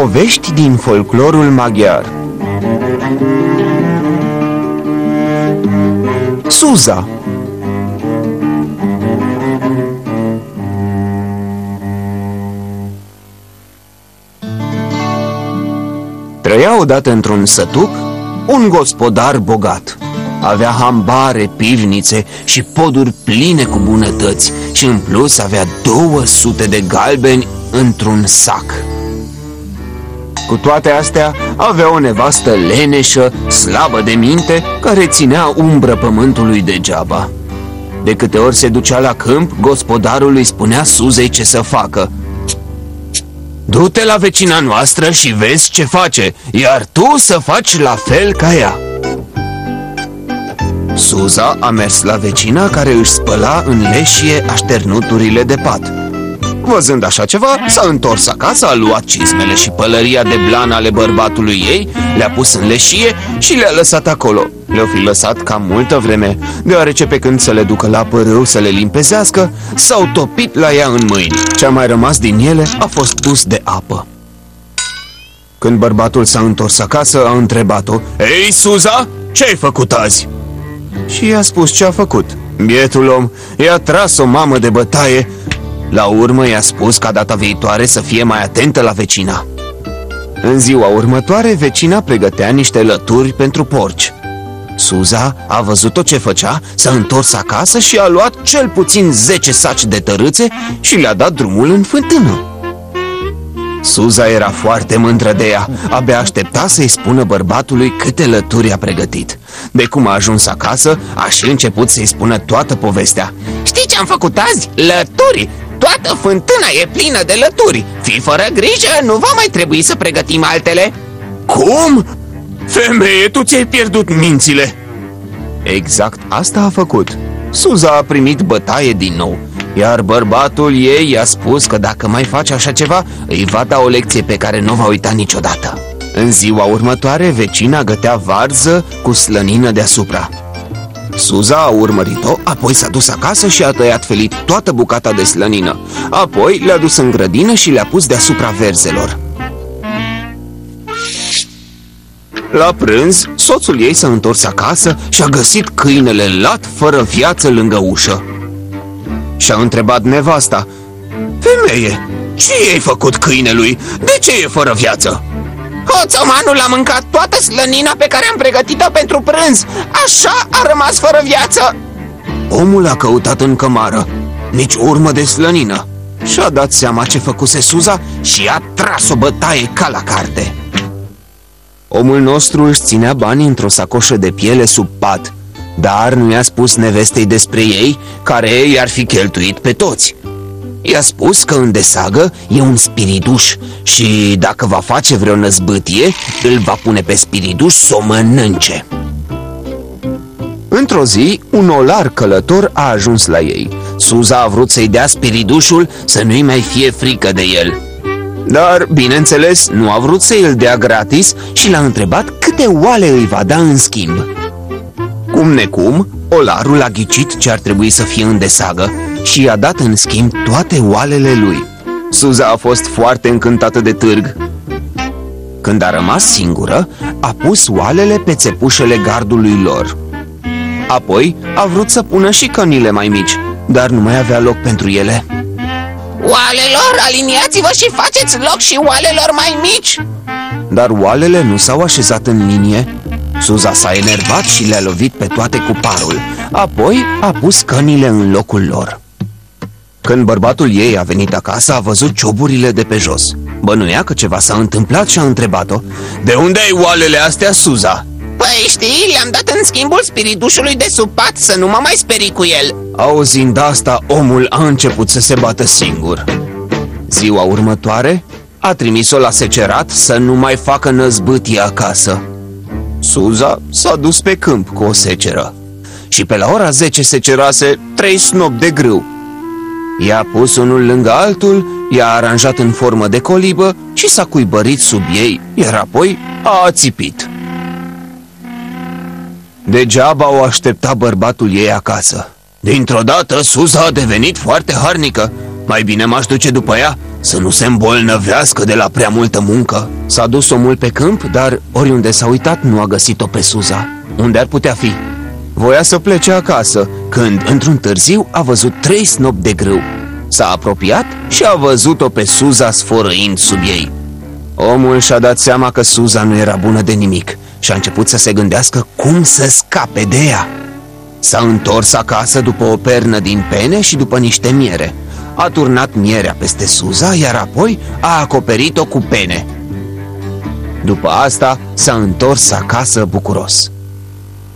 Povești din folclorul maghiar. Suza. Trăia odată într-un sătuc un gospodar bogat. Avea hambare, pivnițe și poduri pline cu bunătăți și în plus avea 200 de galbeni într-un sac. Cu toate astea, avea o nevastă leneșă, slabă de minte, care ținea umbră pământului degeaba. De câte ori se ducea la câmp, gospodarul îi spunea Suzei ce să facă. Du-te la vecina noastră și vezi ce face, iar tu să faci la fel ca ea. Suza a mers la vecina care își spăla în leșie așternuturile de pat Văzând așa ceva, s-a întors acasă, a luat cizmele și pălăria de blan ale bărbatului ei Le-a pus în leșie și le-a lăsat acolo Le-o fi lăsat cam multă vreme Deoarece pe când să le ducă la părâu să le limpezească S-au topit la ea în mâini Ce a mai rămas din ele a fost pus de apă Când bărbatul s-a întors acasă, a întrebat-o Ei, Suza, ce ai făcut azi? și i-a spus ce a făcut. Bietul om i-a tras o mamă de bătaie, la urmă i-a spus ca data viitoare să fie mai atentă la vecina. În ziua următoare, vecina pregătea niște lături pentru porci. Suza a văzut tot ce făcea, s-a întors acasă și a luat cel puțin 10 saci de tărâțe și le-a dat drumul în fântână. Suza era foarte mândră de ea, abia aștepta să-i spună bărbatului câte lături a pregătit. De cum a ajuns acasă, a și început să-i spună toată povestea. Știi ce am făcut azi? Lături! Toată fântâna e plină de lături Fii fără grijă, nu va mai trebui să pregătim altele Cum? Femeie, tu ți-ai pierdut mințile Exact asta a făcut Suza a primit bătaie din nou iar bărbatul ei i-a spus că dacă mai face așa ceva, îi va da o lecție pe care nu va uita niciodată. În ziua următoare, vecina gătea varză cu slănină deasupra. Suza a urmărit-o, apoi s-a dus acasă și a tăiat felit toată bucata de slănină. Apoi le-a dus în grădină și le-a pus deasupra verzelor. La prânz, soțul ei s-a întors acasă și a găsit câinele lat fără viață lângă ușă. Și-a întrebat nevasta Femeie, ce ai făcut câinelui? De ce e fără viață? Hoțomanul a mâncat toată slănina pe care am pregătit-o pentru prânz. Așa a rămas fără viață. Omul a căutat în cămară Nici urmă de slănină. Și-a dat seama ce făcuse Suza și a tras o bătaie ca la carte. Omul nostru își ținea banii într-o sacoșă de piele sub pat dar nu i-a spus nevestei despre ei, care i-ar fi cheltuit pe toți. I-a spus că în desagă e un spiriduș și dacă va face vreo năzbâtie, îl va pune pe spiriduș să o mănânce. Într-o zi, un olar călător a ajuns la ei. Suza a vrut să-i dea spiridușul să nu-i mai fie frică de el. Dar, bineînțeles, nu a vrut să îl dea gratis și l-a întrebat câte oale îi va da în schimb. Cum necum, olarul a ghicit ce ar trebui să fie în desagă și i-a dat în schimb toate oalele lui. Suza a fost foarte încântată de târg. Când a rămas singură, a pus oalele pe țepușele gardului lor. Apoi a vrut să pună și cănile mai mici, dar nu mai avea loc pentru ele. Oalelor, aliniați-vă și faceți loc și oalelor mai mici! Dar oalele nu s-au așezat în linie Suza s-a enervat și le-a lovit pe toate cu parul Apoi a pus cănile în locul lor Când bărbatul ei a venit acasă, a văzut cioburile de pe jos. Bănuia că ceva s-a întâmplat și a întrebat-o De unde ai oalele astea, Suza? Păi știi, le-am dat în schimbul spiridușului de supat să nu mă mai sperii cu el. Auzind asta, omul a început să se bată singur. Ziua următoare a trimis-o la secerat să nu mai facă năzbâtie acasă. Suza s-a dus pe câmp cu o seceră. Și pe la ora 10 secerase trei snop de grâu. I-a pus unul lângă altul, i-a aranjat în formă de colibă și s-a cuibărit sub ei, iar apoi a ațipit. Degeaba o aștepta bărbatul ei acasă. Dintr-o dată, Suza a devenit foarte harnică. Mai bine m-aș duce după ea Să nu se îmbolnăvească de la prea multă muncă S-a dus omul pe câmp, dar oriunde s-a uitat nu a găsit-o pe Suza Unde ar putea fi? Voia să plece acasă, când, într-un târziu, a văzut trei snopi de grâu S-a apropiat și a văzut-o pe Suza sfărăind sub ei Omul și-a dat seama că Suza nu era bună de nimic și a început să se gândească cum să scape de ea. S-a întors acasă după o pernă din pene și după niște miere. A turnat mierea peste Suza, iar apoi a acoperit-o cu pene. După asta s-a întors acasă bucuros.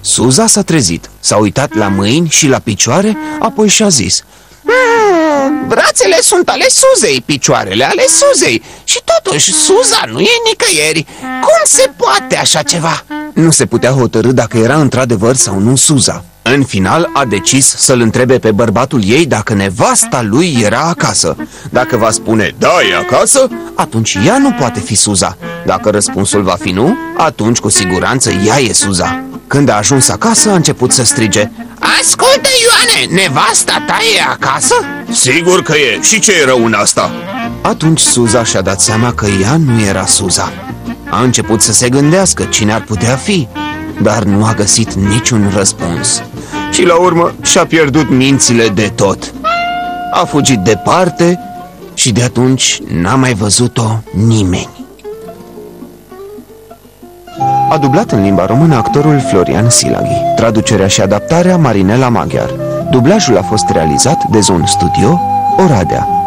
Suza s-a trezit, s-a uitat la mâini și la picioare, apoi și-a zis mm, Brațele sunt ale Suzei, picioarele ale Suzei. Și totuși Suza nu e nicăieri. Cum se poate așa ceva? Nu se putea hotărâ dacă era într-adevăr sau nu Suza. În final a decis să-l întrebe pe bărbatul ei dacă nevasta lui era acasă. Dacă va spune da, e acasă, atunci ea nu poate fi Suza. Dacă răspunsul va fi nu, atunci cu siguranță ea e Suza când a ajuns acasă, a început să strige. Ascultă, Ioane, nevasta ta e acasă? Sigur că e, și ce e rău în asta? Atunci Suza și-a dat seama că ea nu era Suza. A început să se gândească cine ar putea fi Dar nu a găsit niciun răspuns. Și la urmă și-a pierdut mințile de tot. A fugit departe și de atunci n-a mai văzut-o nimeni a dublat în limba română actorul Florian Silaghi, traducerea și adaptarea Marinela Maghiar. Dublajul a fost realizat de Zone Studio, Oradea.